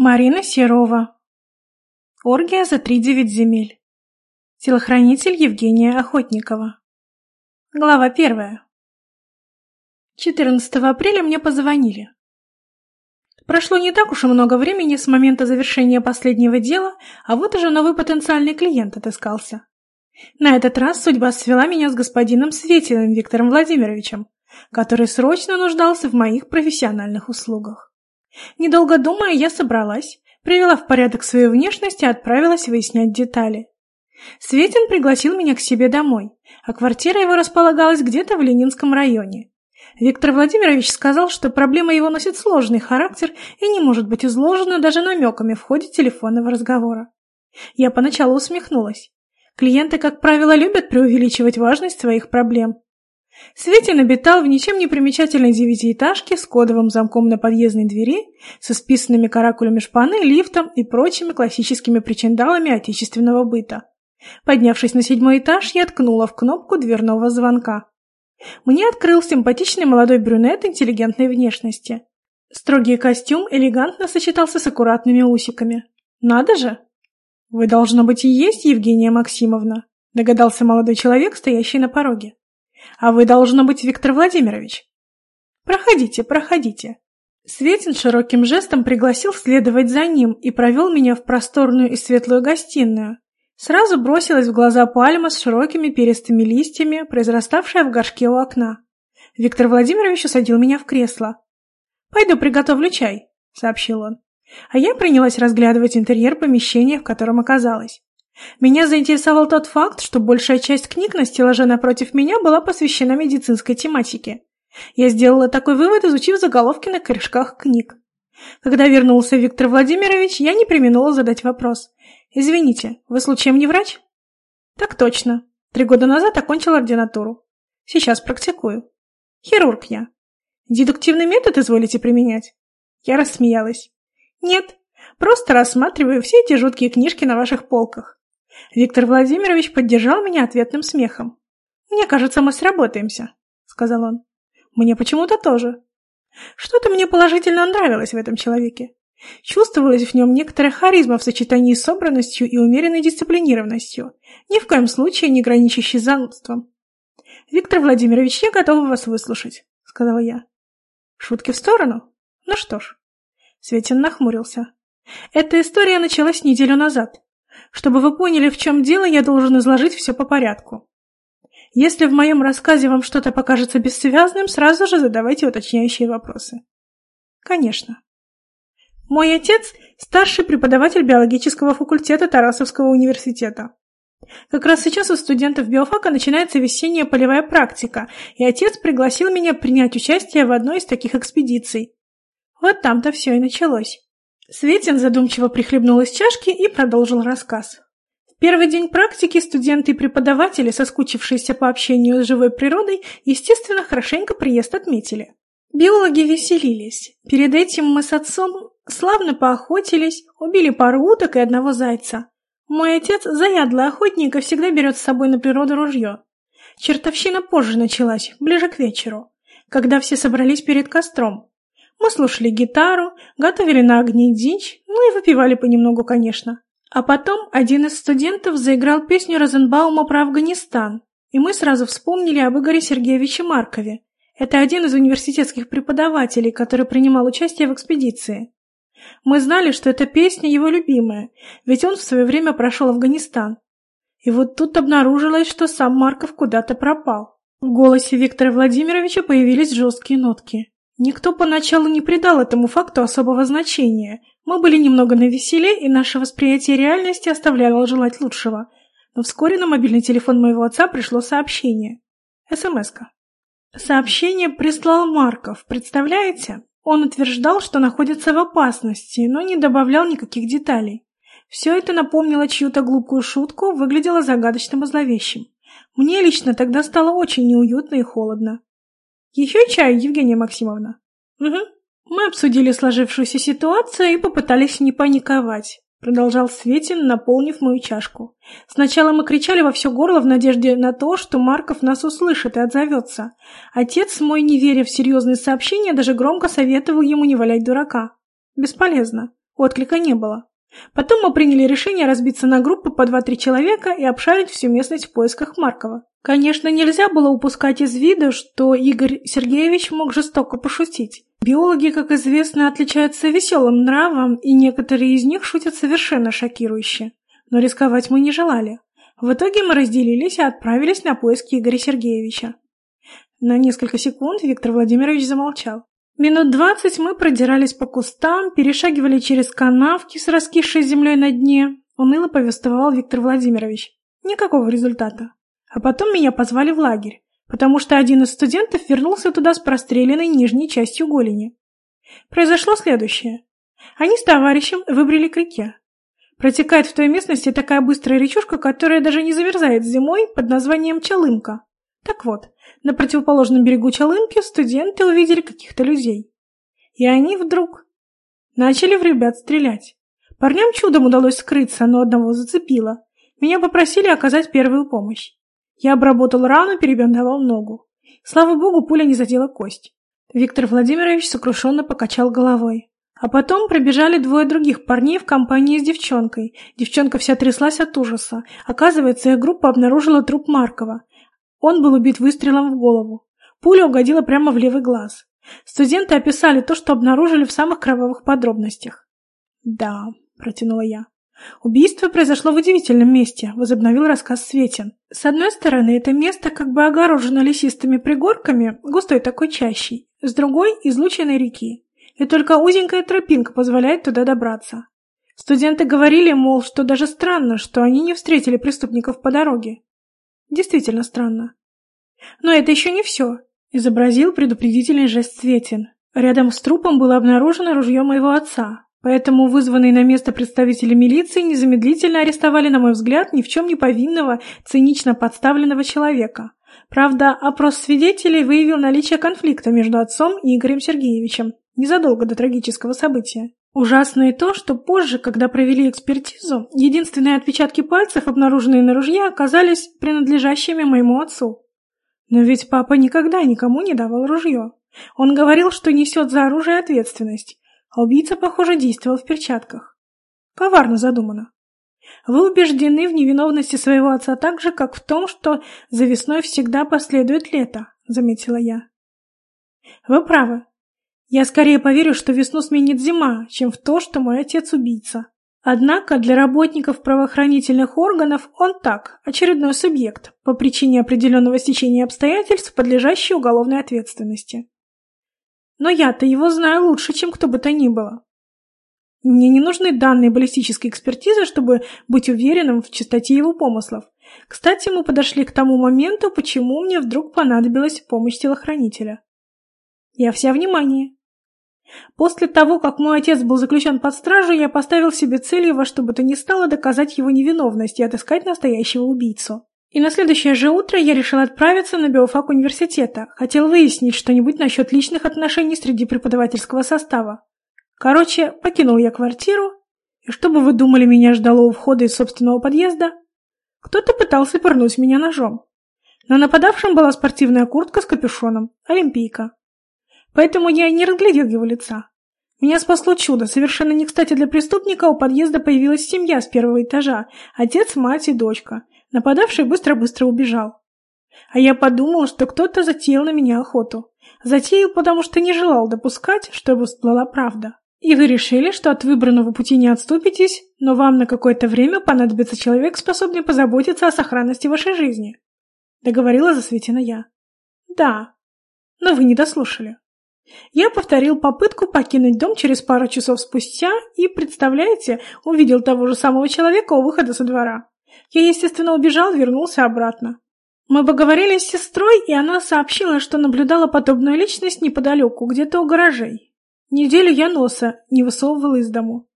Марина Серова. Оргия за три девять земель. Телохранитель Евгения Охотникова. Глава первая. 14 апреля мне позвонили. Прошло не так уж и много времени с момента завершения последнего дела, а вот уже новый потенциальный клиент отыскался. На этот раз судьба свела меня с господином Светиным Виктором Владимировичем, который срочно нуждался в моих профессиональных услугах. Недолго думая, я собралась, привела в порядок свою внешность и отправилась выяснять детали. Светин пригласил меня к себе домой, а квартира его располагалась где-то в Ленинском районе. Виктор Владимирович сказал, что проблема его носит сложный характер и не может быть изложена даже намеками в ходе телефонного разговора. Я поначалу усмехнулась. Клиенты, как правило, любят преувеличивать важность своих проблем. Светин обитал в ничем не примечательной девятиэтажке с кодовым замком на подъездной двери, со списанными каракулями шпаны, лифтом и прочими классическими причиндалами отечественного быта. Поднявшись на седьмой этаж, я ткнула в кнопку дверного звонка. Мне открыл симпатичный молодой брюнет интеллигентной внешности. Строгий костюм элегантно сочетался с аккуратными усиками. «Надо же!» «Вы, должно быть, и есть Евгения Максимовна», догадался молодой человек, стоящий на пороге. А вы, должно быть, Виктор Владимирович. Проходите, проходите. Светин широким жестом пригласил следовать за ним и провел меня в просторную и светлую гостиную. Сразу бросилась в глаза пальма с широкими перистыми листьями, произраставшая в горшке у окна. Виктор Владимирович усадил меня в кресло. «Пойду приготовлю чай», — сообщил он. А я принялась разглядывать интерьер помещения, в котором оказалась. Меня заинтересовал тот факт, что большая часть книг на стеллаже напротив меня была посвящена медицинской тематике. Я сделала такой вывод, изучив заголовки на корешках книг. Когда вернулся Виктор Владимирович, я не применула задать вопрос. «Извините, вы случаем не врач?» «Так точно. Три года назад окончил ординатуру. Сейчас практикую. Хирург я. Дедуктивный метод изволите применять?» Я рассмеялась. «Нет, просто рассматриваю все эти жуткие книжки на ваших полках. Виктор Владимирович поддержал меня ответным смехом. «Мне кажется, мы сработаемся», — сказал он. «Мне почему-то тоже». Что-то мне положительно нравилось в этом человеке. Чувствовалась в нем некоторая харизма в сочетании с собранностью и умеренной дисциплинированностью, ни в коем случае не граничащей занудством. «Виктор Владимирович, я готова вас выслушать», — сказала я. «Шутки в сторону? Ну что ж». Светин нахмурился. «Эта история началась неделю назад. Чтобы вы поняли, в чем дело, я должен изложить все по порядку. Если в моем рассказе вам что-то покажется бессвязным, сразу же задавайте уточняющие вопросы. Конечно. Мой отец – старший преподаватель биологического факультета Тарасовского университета. Как раз сейчас у студентов биофака начинается весенняя полевая практика, и отец пригласил меня принять участие в одной из таких экспедиций. Вот там-то все и началось. Светин задумчиво прихлебнул из чашки и продолжил рассказ. В первый день практики студенты и преподаватели, соскучившиеся по общению с живой природой, естественно, хорошенько приезд отметили. Биологи веселились. Перед этим мы с отцом славно поохотились, убили пару уток и одного зайца. Мой отец, заядлый охотник, и всегда берет с собой на природу ружье. Чертовщина позже началась, ближе к вечеру, когда все собрались перед костром. Мы слушали гитару, готовили на огне дичь, ну и выпивали понемногу, конечно. А потом один из студентов заиграл песню Розенбаума про Афганистан, и мы сразу вспомнили об Игоре Сергеевиче Маркове. Это один из университетских преподавателей, который принимал участие в экспедиции. Мы знали, что эта песня его любимая, ведь он в свое время прошел Афганистан. И вот тут обнаружилось, что сам Марков куда-то пропал. В голосе Виктора Владимировича появились жесткие нотки. Никто поначалу не придал этому факту особого значения. Мы были немного навеселе, и наше восприятие реальности оставляло желать лучшего. Но вскоре на мобильный телефон моего отца пришло сообщение. СМС-ка. Сообщение прислал Марков, представляете? Он утверждал, что находится в опасности, но не добавлял никаких деталей. Все это напомнило чью-то глупую шутку, выглядело загадочным и зловещим. Мне лично тогда стало очень неуютно и холодно. Еще чай, Евгения Максимовна? Угу. Мы обсудили сложившуюся ситуацию и попытались не паниковать. Продолжал Светин, наполнив мою чашку. Сначала мы кричали во все горло в надежде на то, что Марков нас услышит и отзовется. Отец мой, не веря в серьезные сообщения, даже громко советовал ему не валять дурака. Бесполезно. Отклика не было. Потом мы приняли решение разбиться на группы по 2-3 человека и обшарить всю местность в поисках Маркова. Конечно, нельзя было упускать из вида, что Игорь Сергеевич мог жестоко пошутить. Биологи, как известно, отличаются веселым нравом, и некоторые из них шутят совершенно шокирующе. Но рисковать мы не желали. В итоге мы разделились и отправились на поиски Игоря Сергеевича. На несколько секунд Виктор Владимирович замолчал. Минут двадцать мы продирались по кустам, перешагивали через канавки с раскисшей землей на дне. Уныло повествовал Виктор Владимирович. Никакого результата. А потом меня позвали в лагерь, потому что один из студентов вернулся туда с простреленной нижней частью голени. Произошло следующее. Они с товарищем выбрали к реке. Протекает в той местности такая быстрая речушка, которая даже не замерзает зимой под названием Чалымка. Так вот, на противоположном берегу Чалынки студенты увидели каких-то людей. И они вдруг начали в ребят стрелять. Парням чудом удалось скрыться, но одного зацепило. Меня попросили оказать первую помощь. Я обработал рану, перебинтовал ногу. Слава богу, пуля не задела кость. Виктор Владимирович сокрушенно покачал головой. А потом пробежали двое других парней в компании с девчонкой. Девчонка вся тряслась от ужаса. Оказывается, их группа обнаружила труп Маркова. Он был убит выстрелом в голову. Пуля угодила прямо в левый глаз. Студенты описали то, что обнаружили в самых кровавых подробностях. «Да», — протянула я. «Убийство произошло в удивительном месте», — возобновил рассказ Светин. «С одной стороны, это место как бы огорожено лесистыми пригорками, густой такой чащей, с другой — излученной реки. И только узенькая тропинка позволяет туда добраться. Студенты говорили, мол, что даже странно, что они не встретили преступников по дороге. Действительно странно. Но это еще не все. Изобразил предупредительный жест Светин. Рядом с трупом было обнаружено ружье моего отца, поэтому вызванные на место представители милиции незамедлительно арестовали, на мой взгляд, ни в чем не повинного, цинично подставленного человека. Правда, опрос свидетелей выявил наличие конфликта между отцом и Игорем Сергеевичем незадолго до трагического события. Ужасно и то, что позже, когда провели экспертизу, единственные отпечатки пальцев, обнаруженные на ружье, оказались принадлежащими моему отцу. Но ведь папа никогда никому не давал ружье. Он говорил, что несет за оружие ответственность, а убийца, похоже, действовал в перчатках. Коварно задумано. Вы убеждены в невиновности своего отца так же, как в том, что за весной всегда последует лето, заметила я. Вы правы, я скорее поверю, что весну сменит зима, чем в то, что мой отец убийца. Однако для работников правоохранительных органов он так, очередной субъект, по причине определенного стечения обстоятельств, подлежащий уголовной ответственности. Но я-то его знаю лучше, чем кто бы то ни было. Мне не нужны данные баллистической экспертизы, чтобы быть уверенным в чистоте его помыслов. Кстати, мы подошли к тому моменту, почему мне вдруг понадобилась помощь телохранителя. Я вся внимание. После того, как мой отец был заключен под стражу, я поставил себе целью во что бы то ни стало доказать его невиновность и отыскать настоящего убийцу. И на следующее же утро я решил отправиться на биофак университета. Хотел выяснить что-нибудь насчет личных отношений среди преподавательского состава. Короче, покинул я квартиру, и что бы вы думали, меня ждало у входа из собственного подъезда? Кто-то пытался пырнуть меня ножом. На нападавшем была спортивная куртка с капюшоном, олимпийка. Поэтому я не разглядел его лица. Меня спасло чудо. Совершенно не кстати для преступника у подъезда появилась семья с первого этажа. Отец, мать и дочка. Нападавший быстро-быстро убежал. А я подумал, что кто-то затеял на меня охоту. Затеял, потому что не желал допускать, чтобы всплыла правда. И вы решили, что от выбранного пути не отступитесь, но вам на какое-то время понадобится человек, способный позаботиться о сохранности вашей жизни. Договорила засветина я. Да, но вы не дослушали. Я повторил попытку покинуть дом через пару часов спустя и, представляете, увидел того же самого человека у выхода со двора. Я, естественно, убежал, вернулся обратно. Мы поговорили с сестрой, и она сообщила, что наблюдала подобную личность неподалеку, где-то у гаражей. Неделю я носа не высовывал из дому.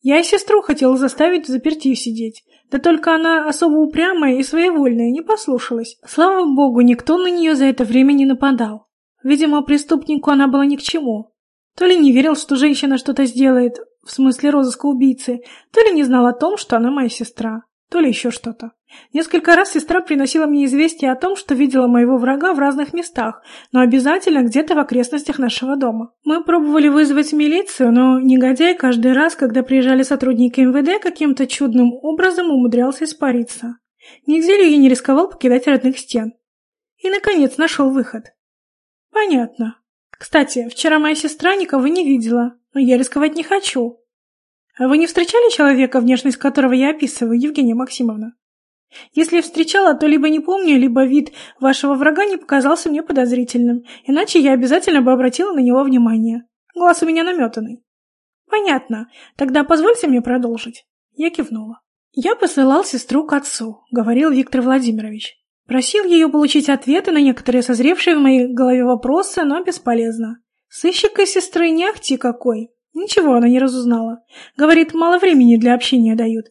Я и сестру хотела заставить в заперти сидеть, да только она особо упрямая и своевольная, не послушалась. Слава богу, никто на нее за это время не нападал. Видимо, преступнику она была ни к чему. То ли не верил, что женщина что-то сделает, в смысле розыска убийцы, то ли не знал о том, что она моя сестра. То ли еще что-то. Несколько раз сестра приносила мне известие о том, что видела моего врага в разных местах, но обязательно где-то в окрестностях нашего дома. Мы пробовали вызвать милицию, но негодяй каждый раз, когда приезжали сотрудники МВД, каким-то чудным образом умудрялся испариться. Неделю я не рисковал покидать родных стен. И, наконец, нашел выход. Понятно. Кстати, вчера моя сестра никого не видела, но я рисковать не хочу. Вы не встречали человека, внешность которого я описываю, Евгения Максимовна? Если встречала, то либо не помню, либо вид вашего врага не показался мне подозрительным, иначе я обязательно бы обратила на него внимание. Глаз у меня наметанный. Понятно. Тогда позвольте мне продолжить. Я кивнула. Я посылал сестру к отцу, говорил Виктор Владимирович. Просил ее получить ответы на некоторые созревшие в моей голове вопросы, но бесполезно. Сыщик сестры не ахти какой. Ничего она не разузнала. Говорит, мало времени для общения дают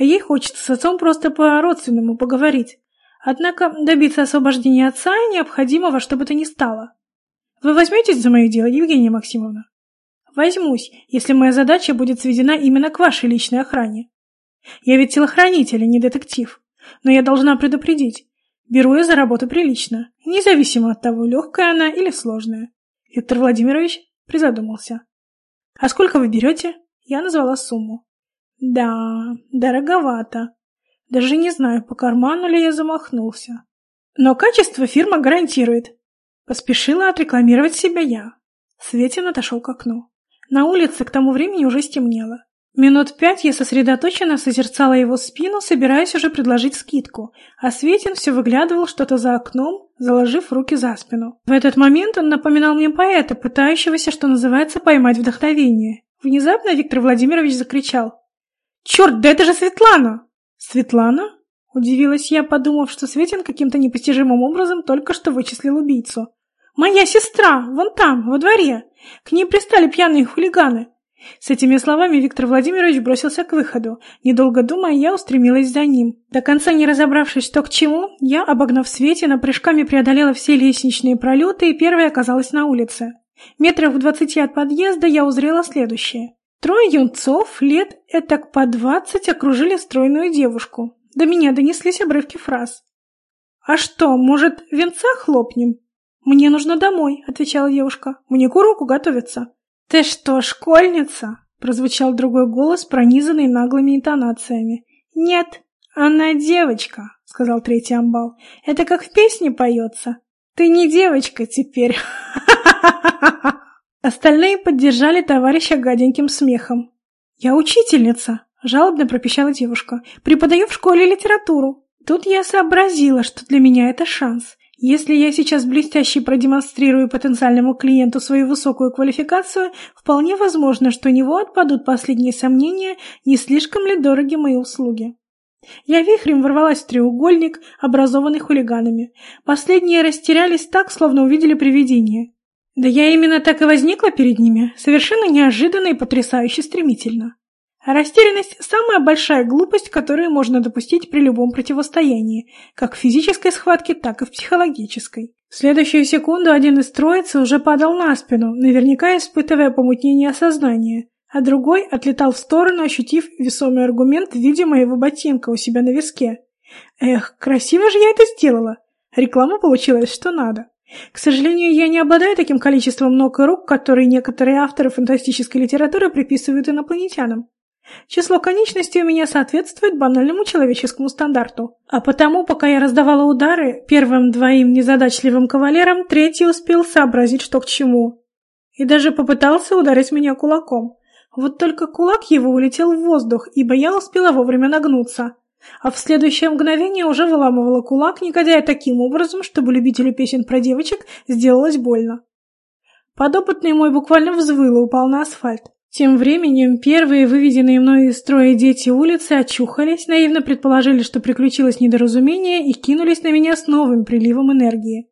а ей хочется с отцом просто по-родственному поговорить. Однако добиться освобождения отца необходимо во что бы то ни стало. Вы возьметесь за мое дело, Евгения Максимовна? Возьмусь, если моя задача будет сведена именно к вашей личной охране. Я ведь телохранитель, а не детектив. Но я должна предупредить. Беру я за работу прилично, независимо от того, легкая она или сложная. Виктор Владимирович призадумался. А сколько вы берете? Я назвала сумму. Да, дороговато. Даже не знаю, по карману ли я замахнулся. Но качество фирма гарантирует. Поспешила отрекламировать себя я. Светин отошел к окну. На улице к тому времени уже стемнело. Минут пять я сосредоточенно созерцала его спину, собираясь уже предложить скидку, а Светин все выглядывал что-то за окном, заложив руки за спину. В этот момент он напоминал мне поэта, пытающегося, что называется, поймать вдохновение. Внезапно Виктор Владимирович закричал. «Черт, да это же Светлана!» «Светлана?» — удивилась я, подумав, что Светин каким-то непостижимым образом только что вычислил убийцу. «Моя сестра! Вон там, во дворе! К ней пристали пьяные хулиганы!» С этими словами Виктор Владимирович бросился к выходу. Недолго думая, я устремилась за ним. До конца не разобравшись, что к чему, я, обогнав Светина, прыжками преодолела все лестничные пролеты и первой оказалась на улице. Метров в двадцати от подъезда я узрела следующее. Трое юнцов, лет этак по двадцать, окружили стройную девушку. До меня донеслись обрывки фраз. «А что, может, венца хлопнем?» «Мне нужно домой», — отвечала девушка. «Мне к уроку готовиться». «Ты что, школьница?» — прозвучал другой голос, пронизанный наглыми интонациями. «Нет, она девочка», — сказал третий амбал. «Это как в песне поется. Ты не девочка теперь». Остальные поддержали товарища гаденьким смехом. «Я учительница», — жалобно пропищала девушка. «Преподаю в школе литературу». Тут я сообразила, что для меня это шанс. Если я сейчас блестяще продемонстрирую потенциальному клиенту свою высокую квалификацию, вполне возможно, что у него отпадут последние сомнения, не слишком ли дороги мои услуги. Я вихрем ворвалась в треугольник, образованный хулиганами. Последние растерялись так, словно увидели привидение. Да я именно так и возникла перед ними, совершенно неожиданно и потрясающе стремительно. Растерянность – самая большая глупость, которую можно допустить при любом противостоянии, как в физической схватке, так и в психологической. В следующую секунду один из троицы уже падал на спину, наверняка испытывая помутнение сознания, а другой отлетал в сторону, ощутив весомый аргумент в виде моего ботинка у себя на виске. Эх, красиво же я это сделала. Реклама получилась что надо. К сожалению, я не обладаю таким количеством ног и рук, которые некоторые авторы фантастической литературы приписывают инопланетянам. Число конечностей у меня соответствует банальному человеческому стандарту. А потому, пока я раздавала удары первым двоим незадачливым кавалерам, третий успел сообразить, что к чему. И даже попытался ударить меня кулаком. Вот только кулак его улетел в воздух, ибо я успела вовремя нагнуться а в следующее мгновение уже выламывала кулак, негодяя таким образом, чтобы любителю песен про девочек сделалось больно. Подопытный мой буквально взвыл и упал на асфальт. Тем временем первые выведенные мной из строя дети улицы очухались, наивно предположили, что приключилось недоразумение и кинулись на меня с новым приливом энергии.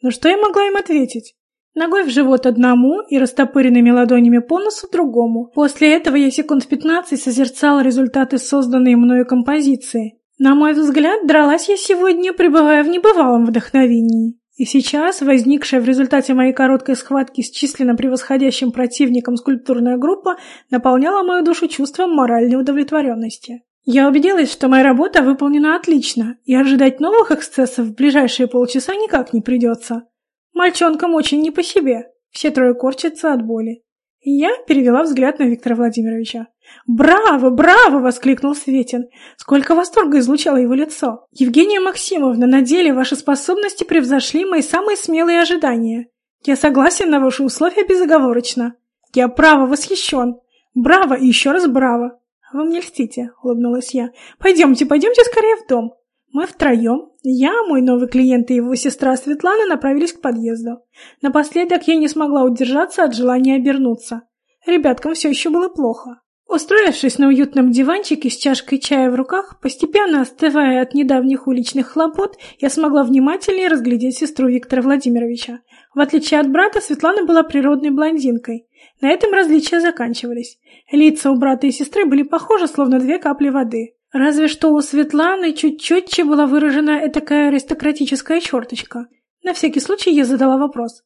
Но что я могла им ответить? Ногой в живот одному и растопыренными ладонями по носу другому. После этого я секунд пятнадцать созерцала результаты созданной мною композиции. На мой взгляд, дралась я сегодня, пребывая в небывалом вдохновении. И сейчас, возникшая в результате моей короткой схватки с численно превосходящим противником скульптурная группа наполняла мою душу чувством моральной удовлетворенности. Я убедилась, что моя работа выполнена отлично, и ожидать новых эксцессов в ближайшие полчаса никак не придется. Мальчонкам очень не по себе, все трое корчатся от боли. Я перевела взгляд на Виктора Владимировича. «Браво! Браво!» — воскликнул Светин. Сколько восторга излучало его лицо. «Евгения Максимовна, на деле ваши способности превзошли мои самые смелые ожидания. Я согласен на ваши условия безоговорочно. Я право восхищен. Браво и еще раз браво!» «Вы мне льстите», — улыбнулась я. «Пойдемте, пойдемте скорее в дом». Мы втроем, я, мой новый клиент и его сестра Светлана направились к подъезду. Напоследок я не смогла удержаться от желания обернуться. Ребяткам все еще было плохо. Устроившись на уютном диванчике с чашкой чая в руках, постепенно остывая от недавних уличных хлопот, я смогла внимательнее разглядеть сестру Виктора Владимировича. В отличие от брата, Светлана была природной блондинкой. На этом различия заканчивались. Лица у брата и сестры были похожи, словно две капли воды. Разве что у Светланы чуть четче была выражена такая аристократическая черточка. На всякий случай я задала вопрос.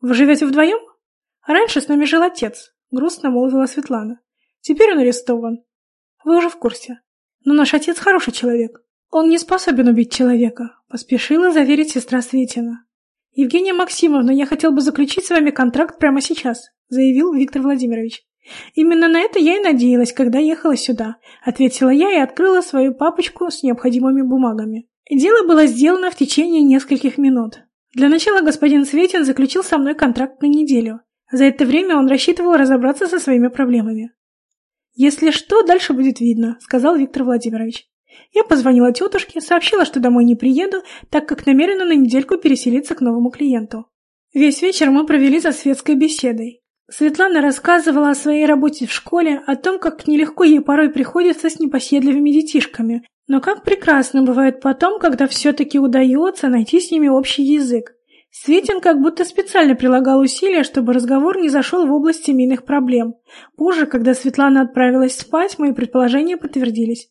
«Вы живете вдвоем?» «Раньше с нами жил отец», — грустно молвила Светлана. «Теперь он арестован. Вы уже в курсе. Но наш отец хороший человек. Он не способен убить человека», — поспешила заверить сестра Светина. «Евгения Максимовна, я хотел бы заключить с вами контракт прямо сейчас», — заявил Виктор Владимирович. «Именно на это я и надеялась, когда ехала сюда», — ответила я и открыла свою папочку с необходимыми бумагами. Дело было сделано в течение нескольких минут. Для начала господин Светин заключил со мной контракт на неделю. За это время он рассчитывал разобраться со своими проблемами. «Если что, дальше будет видно», — сказал Виктор Владимирович. Я позвонила тетушке, сообщила, что домой не приеду, так как намерена на недельку переселиться к новому клиенту. Весь вечер мы провели за светской беседой. Светлана рассказывала о своей работе в школе, о том, как нелегко ей порой приходится с непоседливыми детишками, но как прекрасно бывает потом, когда все-таки удается найти с ними общий язык. Светин как будто специально прилагал усилия, чтобы разговор не зашел в область семейных проблем. Позже, когда Светлана отправилась спать, мои предположения подтвердились.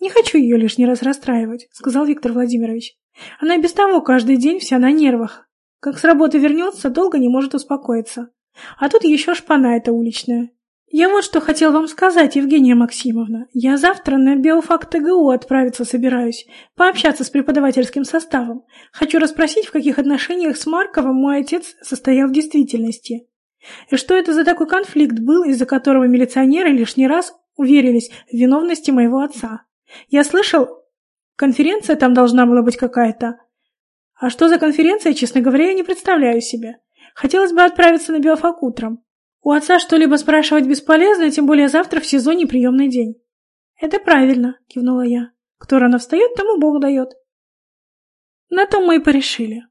«Не хочу ее лишний раз расстраивать», — сказал Виктор Владимирович. «Она без того каждый день вся на нервах. Как с работы вернется, долго не может успокоиться. А тут еще шпана эта уличная. Я вот что хотел вам сказать, Евгения Максимовна. Я завтра на биофак ТГУ отправиться собираюсь, пообщаться с преподавательским составом. Хочу расспросить, в каких отношениях с Марковым мой отец состоял в действительности. И что это за такой конфликт был, из-за которого милиционеры лишний раз уверились в виновности моего отца. Я слышал, конференция там должна была быть какая-то. А что за конференция, честно говоря, я не представляю себе. Хотелось бы отправиться на биофак утром. У отца что-либо спрашивать бесполезно, тем более завтра в сезоне приемный день. Это правильно, кивнула я. Кто рано встает, тому Бог дает. На том мы и порешили.